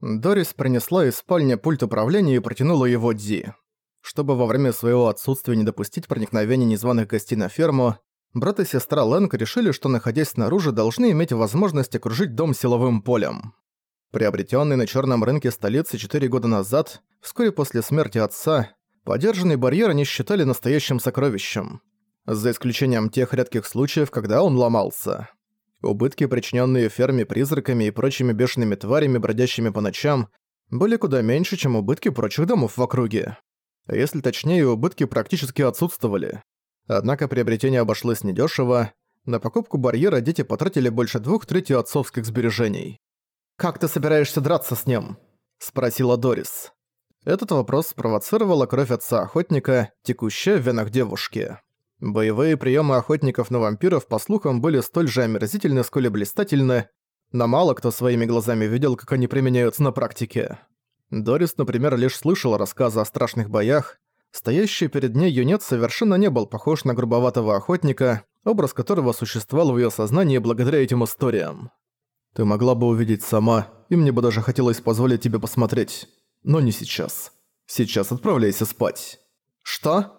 Дорис принесла из спальни пульт управления и протянула его Ди. Чтобы во время своего отсутствия не допустить проникновения незваных гостей на ферму, брат и сестра Лэнг решили, что, находясь снаружи, должны иметь возможность окружить дом силовым полем. Приобретенный на черном рынке столицы 4 года назад, вскоре после смерти отца, подержанный барьер они считали настоящим сокровищем. За исключением тех редких случаев, когда он ломался. Убытки, причиненные ферме призраками и прочими бешеными тварями, бродящими по ночам, были куда меньше, чем убытки прочих домов в округе. А если точнее, убытки практически отсутствовали. Однако приобретение обошлось недешево. На покупку барьера дети потратили больше двух трети отцовских сбережений. «Как ты собираешься драться с ним?» – спросила Дорис. Этот вопрос спровоцировала кровь отца-охотника, текущая в венах девушки. Боевые приемы охотников на вампиров, по слухам, были столь же омерзительны, сколь и блистательны, но мало кто своими глазами видел, как они применяются на практике. Дорис, например, лишь слышала рассказы о страшных боях. Стоящий перед ней юнец совершенно не был похож на грубоватого охотника, образ которого существовал в её сознании благодаря этим историям. «Ты могла бы увидеть сама, и мне бы даже хотелось позволить тебе посмотреть. Но не сейчас. Сейчас отправляйся спать». «Что?»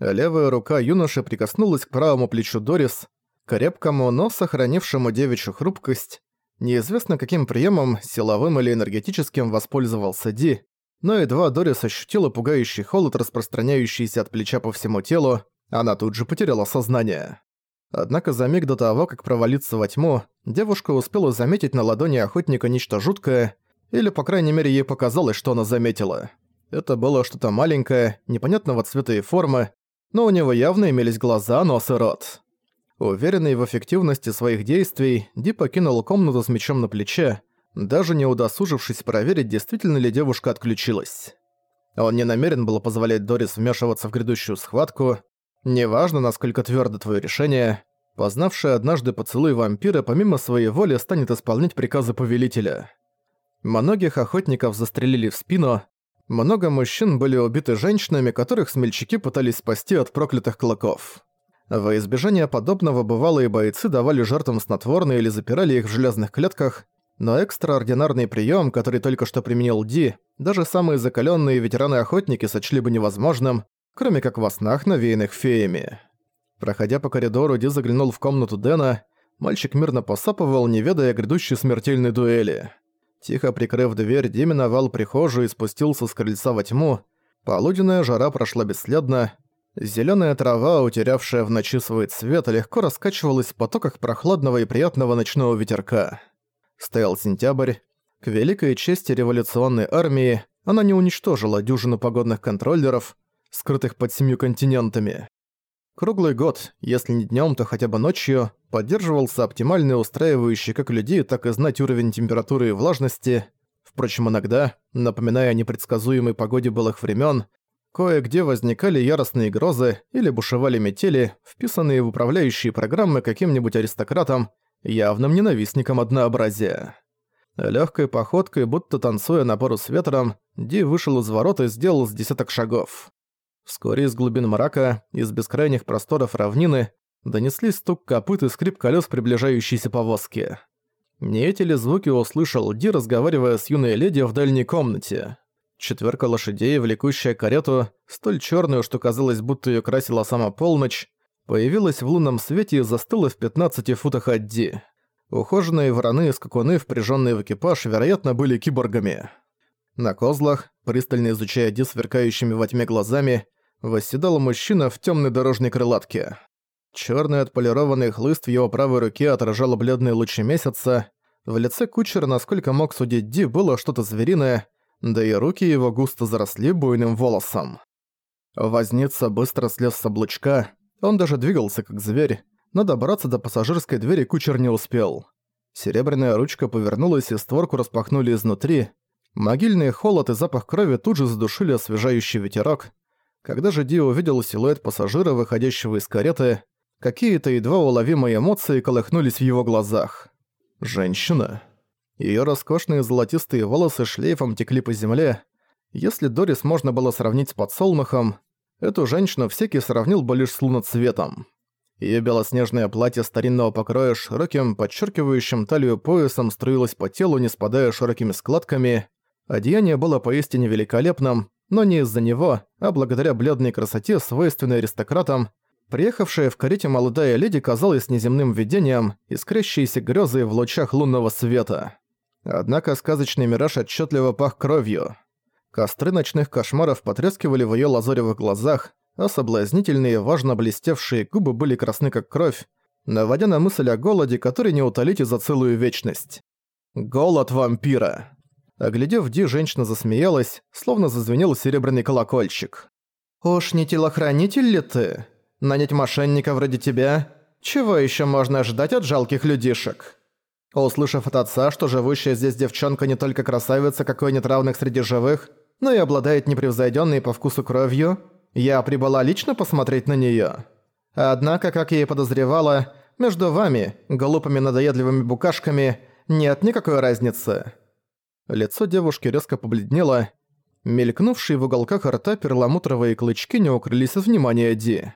Левая рука юноши прикоснулась к правому плечу Дорис, крепкому, но сохранившему девичью хрупкость. Неизвестно каким приемом, силовым или энергетическим, воспользовался Ди, но едва Дорис ощутила пугающий холод, распространяющийся от плеча по всему телу, она тут же потеряла сознание. Однако за миг до того, как провалиться во тьму, девушка успела заметить на ладони охотника нечто жуткое, или, по крайней мере, ей показалось, что она заметила. Это было что-то маленькое, непонятного цвета и формы, но у него явно имелись глаза, нос и рот. Уверенный в эффективности своих действий, Ди покинул комнату с мечом на плече, даже не удосужившись проверить, действительно ли девушка отключилась. Он не намерен был позволять Дорис вмешиваться в грядущую схватку. Неважно, насколько твердо твое решение, познавший однажды поцелуй вампира помимо своей воли станет исполнять приказы повелителя. Многих охотников застрелили в спину, много мужчин были убиты женщинами, которых смельчаки пытались спасти от проклятых клыков. Во избежание подобного бывалые бойцы давали жертвам снотворные или запирали их в железных клетках, но экстраординарный прием, который только что применил Ди, даже самые закаленные ветераны-охотники сочли бы невозможным, кроме как во снах, навеянных феями. Проходя по коридору, Ди заглянул в комнату Дэна, мальчик мирно посапывал, не ведая грядущей смертельной дуэли. Тихо прикрыв дверь, Ди миновал прихожую и спустился с крыльца во тьму. Полуденная жара прошла бесследно. Зелёная трава, утерявшая в ночи свой цвет, легко раскачивалась в потоках прохладного и приятного ночного ветерка. Стоял сентябрь. К великой чести революционной армии она не уничтожила дюжину погодных контроллеров, скрытых под семью континентами. Круглый год, если не днём, то хотя бы ночью, поддерживался оптимальный устраивающий как людей, так и знать уровень температуры и влажности. Впрочем, иногда, напоминая о непредсказуемой погоде былых времен, кое-где возникали яростные грозы или бушевали метели, вписанные в управляющие программы каким-нибудь аристократом, явным ненавистником однообразия. Легкой походкой, будто танцуя на пару с ветром, Ди вышел из ворот и сделал с десяток шагов. Вскоре из глубин мрака, из бескрайних просторов равнины, донеслись стук копыт и скрип колес приближающейся повозки. Не эти ли звуки услышал Ди, разговаривая с юной леди в дальней комнате? Четверка лошадей, влекущая карету, столь черную, что казалось, будто ее красила сама полночь, появилась в лунном свете и застыла в 15 футах от Ди. Ухоженные вороны и скакуны, впряженные в экипаж, вероятно, были киборгами. На козлах, пристально изучая Ди сверкающими во тьме глазами, восседал мужчина в темной дорожной крылатке. Черный отполированный хлыст в его правой руке отражал бледные лучи месяца. В лице кучера, насколько мог судить Ди, было что-то звериное, да и руки его густо заросли буйным волосом. Возница быстро слез с облучка, он даже двигался как зверь, но добраться до пассажирской двери кучер не успел. Серебряная ручка повернулась и створку распахнули изнутри. Могильный холод и запах крови тут же задушили освежающий ветерок, когда же Ди увидел силуэт пассажира, выходящего из кареты, какие-то едва уловимые эмоции колыхнулись в его глазах. Женщина. Её роскошные золотистые волосы шлейфом текли по земле. Если Дорис можно было сравнить с подсолнухом, эту женщину всякий сравнил бы лишь с луноцветом. Её белоснежное платье старинного покроя широким, подчеркивающим талию поясом струилось по телу, не спадая широкими складками. Одеяние было поистине великолепным, но не из-за него, а благодаря бледной красоте, свойственной аристократам, приехавшая в карете молодая леди казалась неземным видением, искрящейся грёзой в лучах лунного света. Однако сказочный мираж отчетливо пах кровью. Костры ночных кошмаров потрескивали в её лазоревых глазах, а соблазнительные, важно блестевшие губы были красны как кровь, наводя на мысль о голоде, который не утолить за целую вечность. Голод вампира. Оглядев Ди, женщина засмеялась, словно зазвенел серебряный колокольчик. «Уж не телохранитель ли ты? Нанять мошенника вроде тебя? Чего еще можно ожидать от жалких людишек?» Услышав от отца, что живущая здесь девчонка не только красавица, какой нет равных среди живых, но и обладает непревзойденной по вкусу кровью, я прибыла лично посмотреть на неё. Однако, как я и подозревала, между вами, глупыми надоедливыми букашками, нет никакой разницы». Лицо девушки резко побледнело, мелькнувшие в уголках рта перламутровые клычки не укрылись от внимания Ди.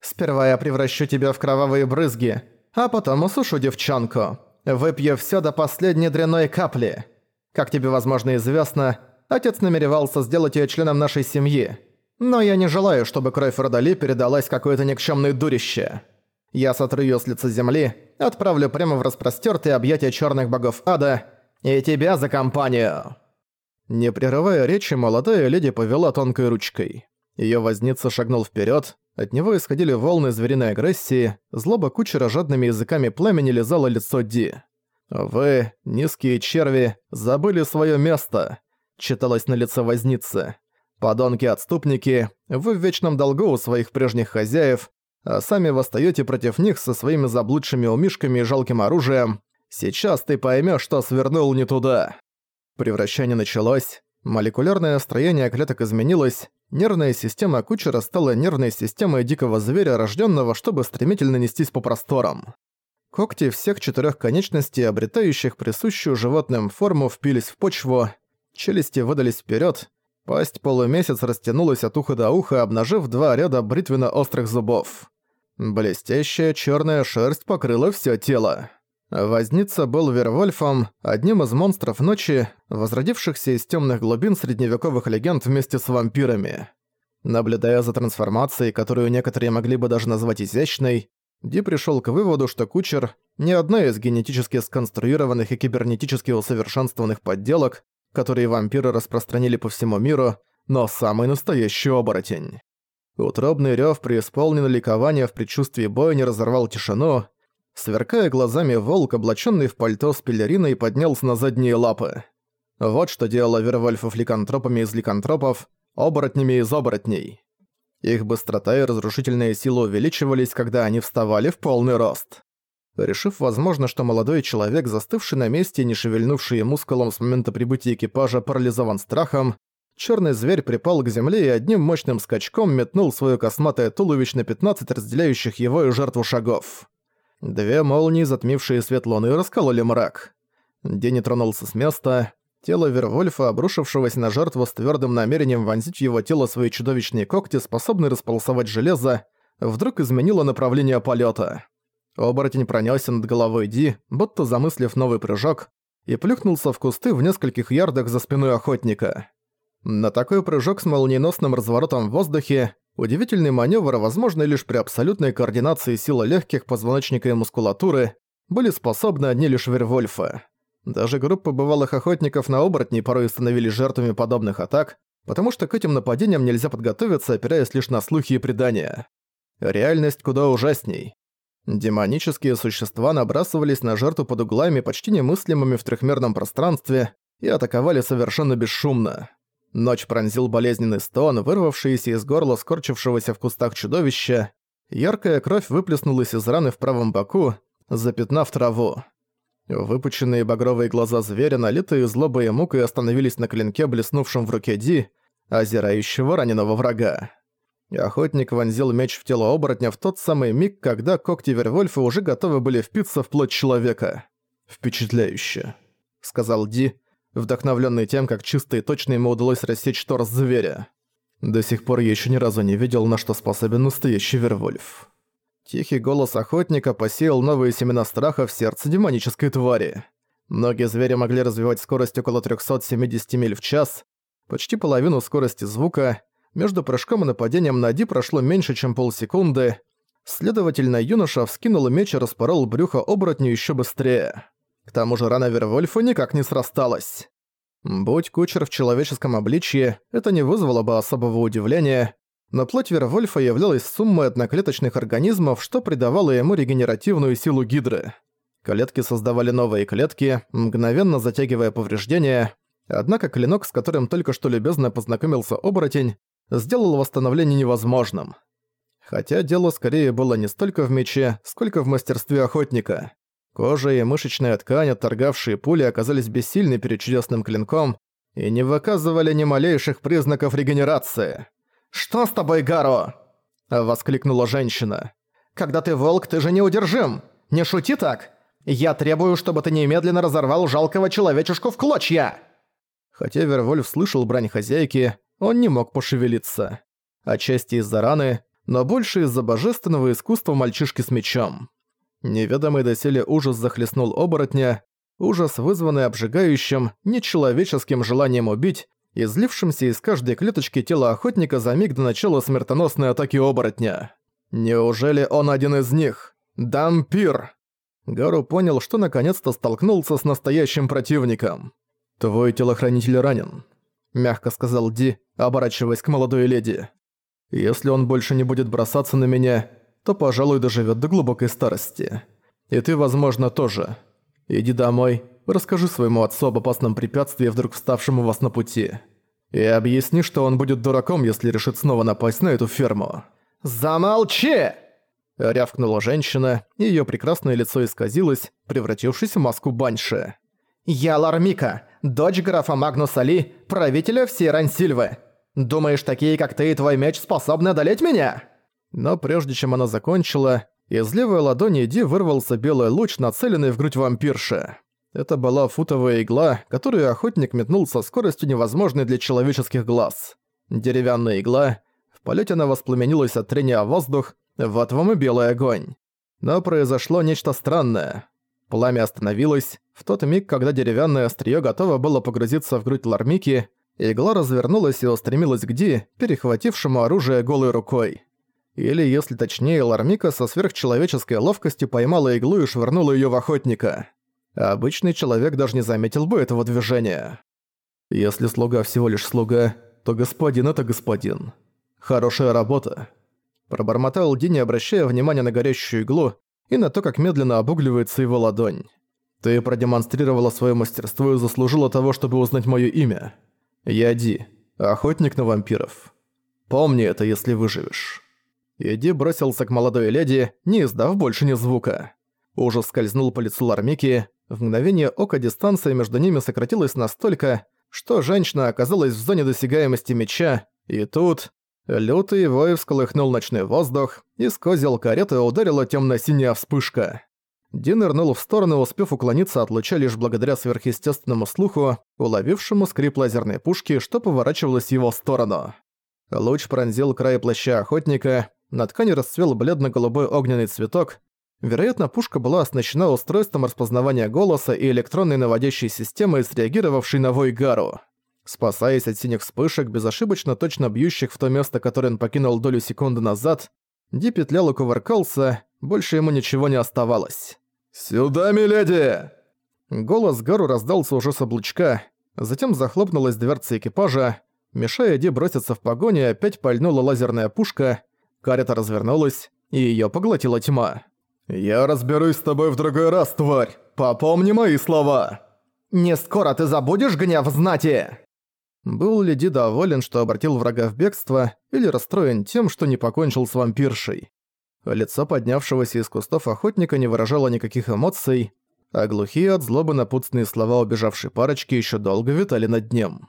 «Сперва я превращу тебя в кровавые брызги, а потом усушу девчонку. Выпью всё до последней дряной капли. Как тебе, возможно, известно, отец намеревался сделать её членом нашей семьи. Но я не желаю, чтобы кровь Родали передалась какое-то никчемное дурище. Я сотру её с лица земли, отправлю прямо в распростёртые объятия чёрных богов ада и тебя за компанию». Не прерывая речи, молодая леди повела тонкой ручкой. Её возница шагнул вперёд, от него исходили волны звериной агрессии, злоба кучера жадными языками пламени лизала лицо Ди. «Вы, низкие черви, забыли своё место», читалось на лице возницы. Подонки-отступники, вы в вечном долгу у своих прежних хозяев, а сами восстаёте против них со своими заблудшими умишками и жалким оружием. Сейчас ты поймёшь, что свернул не туда. Превращение началось, молекулярное строение клеток изменилось, нервная система кучера стала нервной системой дикого зверя, рождённого, чтобы стремительно нестись по просторам. Когти всех четырёх конечностей, обретающих присущую животным форму, впились в почву, челюсти выдались вперёд, Пасть полумесяц растянулась от уха до уха, обнажив два ряда бритвенно-острых зубов. Блестящая черная шерсть покрыла все тело. Возница был Вервольфом, одним из монстров ночи, возродившихся из темных глубин средневековых легенд вместе с вампирами. Наблюдая за трансформацией, которую некоторые могли бы даже назвать изящной, Ди пришел к выводу, что кучер – не одна из генетически сконструированных и кибернетически усовершенствованных подделок, которые вампиры распространили по всему миру, но самый настоящий оборотень. Утробный рёв, преисполненный ликования в предчувствии боя, не разорвал тишину. Сверкая глазами, волк, облачённый в пальто с пелериной, поднялся на задние лапы. Вот что делало Вервольфов ликантропами из ликантропов, оборотнями из оборотней. Их быстрота и разрушительная сила увеличивались, когда они вставали в полный рост. Решив, возможно, что молодой человек, застывший на месте и не шевельнувший мускулом с момента прибытия экипажа, парализован страхом, черный зверь припал к земле и одним мощным скачком метнул свое косматое туловище на 15 разделяющих его и жертву шагов. Две молнии, затмившие свет луны, раскололи мрак. День тронулся с места. Тело Вервольфа, обрушившегося на жертву с твердым намерением вонзить в его тело свои чудовищные когти, способные располосовать железо, вдруг изменило направление полета. Оборотень пронёсся над головой Ди, будто замыслив новый прыжок, и плюхнулся в кусты в нескольких ярдах за спиной охотника. На такой прыжок с молниеносным разворотом в воздухе удивительный маневр, возможный лишь при абсолютной координации силы легких, позвоночника и мускулатуры, были способны одни лишь Вервольфа. Даже группы бывалых охотников на оборотней порой становились жертвами подобных атак, потому что к этим нападениям нельзя подготовиться, опираясь лишь на слухи и предания. Реальность куда ужасней. Демонические существа набрасывались на жертву под углами, почти немыслимыми в трехмерном пространстве, и атаковали совершенно бесшумно. Ночь пронзил болезненный стон, вырвавшийся из горла скорчившегося в кустах чудовища. Яркая кровь выплеснулась из раны в правом боку, запятнав траву. Выпученные багровые глаза зверя, налитые злобой и мукой, остановились на клинке, блеснувшем в руке Ди, озирающего раненого врага охотник вонзил меч в тело оборотня в тот самый миг, когда когти Вервольфа уже готовы были впиться в плоть человека. «Впечатляюще», — сказал Ди, вдохновленный тем, как чисто и точно ему удалось рассечь торс зверя. До сих пор я еще ни разу не видел, на что способен настоящий Вервольф. Тихий голос охотника посеял новые семена страха в сердце демонической твари. Многие звери могли развивать скорость около 370 миль в час, почти половину скорости звука, между прыжком и нападением на Ди прошло меньше, чем полсекунды. Следовательно, юноша вскинул меч и распорол брюхо оборотню еще быстрее. К тому же рана Вервольфа никак не срасталась. Будь кучер в человеческом обличье, это не вызвало бы особого удивления, но плоть Вервольфа являлась суммой одноклеточных организмов, что придавало ему регенеративную силу гидры. Клетки создавали новые клетки, мгновенно затягивая повреждения, однако клинок, с которым только что любезно познакомился оборотень, сделал восстановление невозможным. Хотя дело скорее было не столько в мече, сколько в мастерстве охотника. Кожа и мышечная ткань, отторгавшие пули, оказались бессильны перед чудесным клинком и не выказывали ни малейших признаков регенерации. «Что с тобой, Гаро?» – воскликнула женщина. «Когда ты волк, ты же неудержим! Не шути так! Я требую, чтобы ты немедленно разорвал жалкого человечешку в клочья!» Хотя Вервольф слышал брань хозяйки, он не мог пошевелиться. Отчасти из-за раны, но больше из-за божественного искусства мальчишки с мечом. Неведомый доселе ужас захлестнул оборотня, ужас, вызванный обжигающим, нечеловеческим желанием убить, излившимся из каждой клеточки тела охотника за миг до начала смертоносной атаки оборотня. Неужели он один из них? Дампир! Гару понял, что наконец-то столкнулся с настоящим противником. «Твой телохранитель ранен», — мягко сказал Ди, оборачиваясь к молодой леди. «Если он больше не будет бросаться на меня, то, пожалуй, доживет до глубокой старости. И ты, возможно, тоже. Иди домой, расскажи своему отцу об опасном препятствии, вдруг вставшему вас на пути. И объясни, что он будет дураком, если решит снова напасть на эту ферму». «Замолчи!» Рявкнула женщина, и её прекрасное лицо исказилось, превратившись в маску баньши. «Я Лармика, дочь графа Магнуса Ли, правителя всей Рансильвы. Думаешь, такие как ты и твой меч способны одолеть меня?» Но прежде чем она закончила, из левой ладони Ди вырвался белый луч, нацеленный в грудь вампирши. Это была футовая игла, которую охотник метнул со скоростью невозможной для человеческих глаз. Деревянная игла. В полете она воспламенилась от трения о воздух, вот вам и белый огонь. Но произошло нечто странное. Пламя остановилось. В тот миг, когда деревянное острие готово было погрузиться в грудь Лармики, игла развернулась и устремилась к Ди, перехватившему оружие голой рукой. Или, если точнее, Лармика со сверхчеловеческой ловкостью поймала иглу и швырнула её в охотника. Обычный человек даже не заметил бы этого движения. Если слуга всего лишь слуга, то господин — это господин. Хорошая работа. Пробормотал Ди, не обращая внимания на горящую иглу и на то, как медленно обугливается его ладонь. «Ты продемонстрировала свое мастерство и заслужила того, чтобы узнать моё имя. Я Ди, охотник на вампиров. Помни это, если выживешь». И Ди бросился к молодой леди, не издав больше ни звука. Ужас скользнул по лицу Лармики, в мгновение ока дистанция между ними сократилась настолько, что женщина оказалась в зоне досягаемости меча, и тут... Лютый вой всколыхнул ночной воздух, и с козел кареты ударила темно-синяя вспышка. Дин нырнул в сторону, успев уклониться от луча лишь благодаря сверхъестественному слуху, уловившему скрип лазерной пушки, что поворачивалось его сторону. Луч пронзил край плаща охотника, на ткани расцвел бледно-голубой огненный цветок. Вероятно, пушка была оснащена устройством распознавания голоса и электронной наводящей системой, среагировавшей на вой Гару. Спасаясь от синих вспышек, безошибочно точно бьющих в то место, которое он покинул долю секунды назад, Ди петлял и кувыркался, больше ему ничего не оставалось. «Сюда, миледи!» Голос Гару раздался уже с облучка, затем захлопнулась дверца экипажа, мешая Ди броситься в погоню, опять пальнула лазерная пушка, карета развернулась, и её поглотила тьма. «Я разберусь с тобой в другой раз, тварь! Попомни мои слова!» «Не скоро ты забудешь гнев знати!» Был ли Ди доволен, что обратил врага в бегство, или расстроен тем, что не покончил с вампиршей? Лицо поднявшегося из кустов охотника не выражало никаких эмоций, а глухие от злобы напутственные слова убежавшей парочки еще долго витали над ним.